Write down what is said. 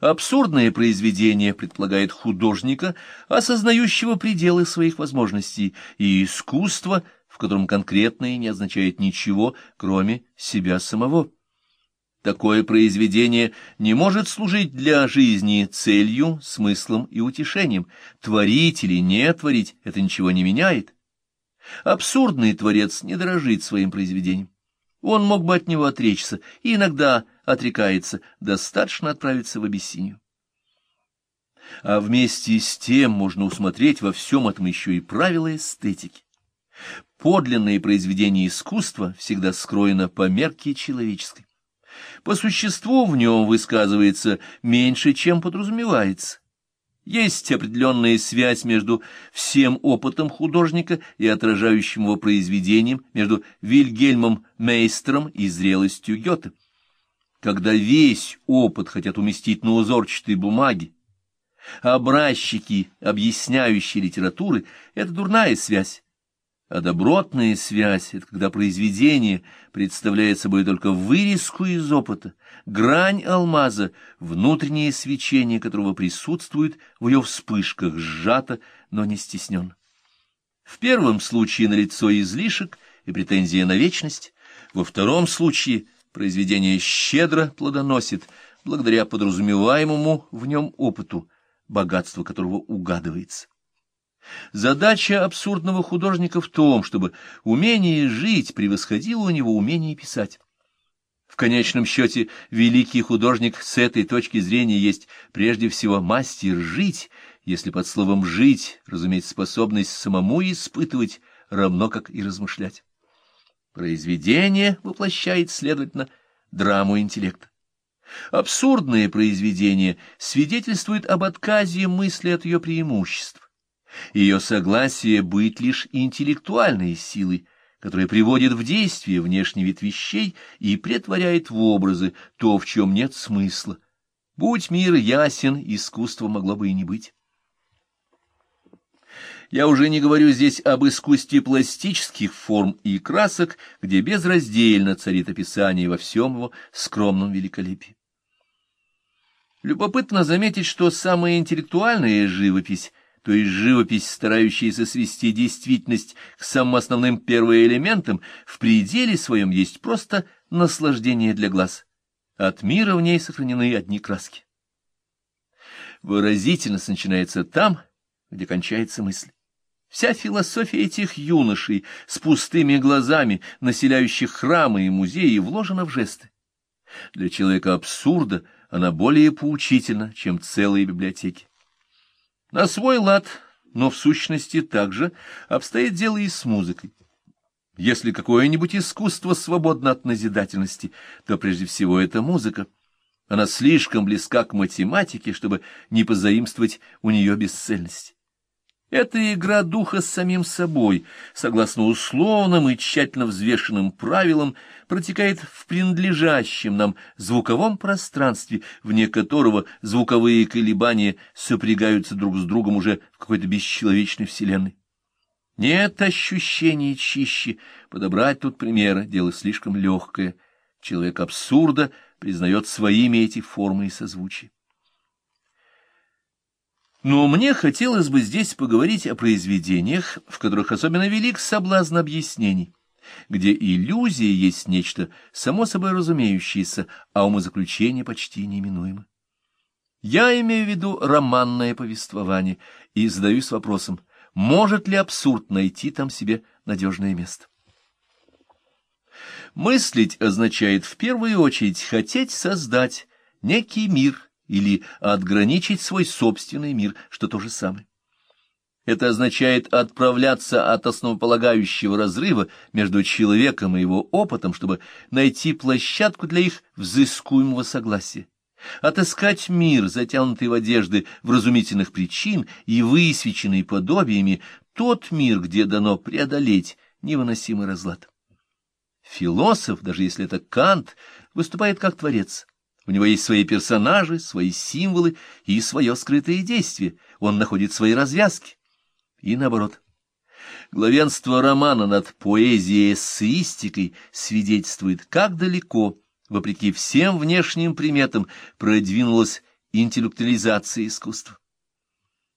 Абсурдное произведение предполагает художника, осознающего пределы своих возможностей, и искусство, в котором конкретное не означает ничего, кроме себя самого. Такое произведение не может служить для жизни целью, смыслом и утешением. Творить или не творить — это ничего не меняет. Абсурдный творец не дорожит своим произведением. Он мог бы от него отречься, и иногда отрекается, достаточно отправиться в Абиссинию. А вместе с тем можно усмотреть во всем этом еще и правила эстетики. Подлинное произведение искусства всегда скроено по мерке человеческой. По существу в нем высказывается меньше, чем подразумевается. Есть определенная связь между всем опытом художника и отражающим его произведением, между Вильгельмом Мейстером и зрелостью Гёте. Когда весь опыт хотят уместить на узорчатой бумаге, образчики, объясняющие литературы, это дурная связь. А добротная связь — это когда произведение представляет собой только вырезку из опыта, грань алмаза, внутреннее свечение которого присутствует в ее вспышках, сжато, но не стесненно. В первом случае налицо излишек и претензия на вечность, во втором случае произведение щедро плодоносит, благодаря подразумеваемому в нем опыту, богатство которого угадывается. Задача абсурдного художника в том, чтобы умение жить превосходило у него умение писать. В конечном счете, великий художник с этой точки зрения есть прежде всего мастер жить, если под словом «жить» разумеется способность самому испытывать, равно как и размышлять. Произведение воплощает, следовательно, драму интеллекта. Абсурдное произведение свидетельствует об отказе мысли от ее преимуществ ее согласие быть лишь интеллектуальной силой, которая приводит в действие внешний вид вещей и претворяет в образы то, в чем нет смысла. Будь мир ясен, искусство могло бы и не быть. Я уже не говорю здесь об искусстве пластических форм и красок, где безраздельно царит описание во всем его скромном великолепии. Любопытно заметить, что самая интеллектуальная живопись — то есть живопись, старающаяся свести действительность к самым основным первоэлементам, в пределе своем есть просто наслаждение для глаз. От мира в ней сохранены одни краски. Выразительность начинается там, где кончается мысль. Вся философия этих юношей с пустыми глазами, населяющих храмы и музеи, вложена в жесты. Для человека абсурда она более поучительна, чем целые библиотеки. На свой лад, но в сущности также обстоит дело и с музыкой. Если какое-нибудь искусство свободно от назидательности, то прежде всего это музыка. Она слишком близка к математике, чтобы не позаимствовать у нее бесцельность. Это игра духа с самим собой, согласно условным и тщательно взвешенным правилам, протекает в принадлежащем нам звуковом пространстве, вне которого звуковые колебания сопрягаются друг с другом уже в какой-то бесчеловечной вселенной. Нет ощущений чище, подобрать тут примеры, дело слишком легкое. Человек абсурда признает своими эти формы и созвучия. Но мне хотелось бы здесь поговорить о произведениях, в которых особенно велик соблазн объяснений, где иллюзия есть нечто само собой разумеющееся, а умозаключение почти неминуемо. Я имею в виду романное повествование и задаюсь вопросом, может ли абсурд найти там себе надежное место. Мыслить означает в первую очередь хотеть создать некий мир, или отграничить свой собственный мир, что то же самое. Это означает отправляться от основополагающего разрыва между человеком и его опытом, чтобы найти площадку для их взыскуемого согласия, отыскать мир, затянутый в одежды вразумительных причин и высвеченный подобиями, тот мир, где дано преодолеть невыносимый разлад. Философ, даже если это Кант, выступает как творец. У него есть свои персонажи, свои символы и свое скрытое действие. Он находит свои развязки. И наоборот. Главенство романа над поэзией эссеистикой свидетельствует, как далеко, вопреки всем внешним приметам, продвинулась интеллектуализации искусства.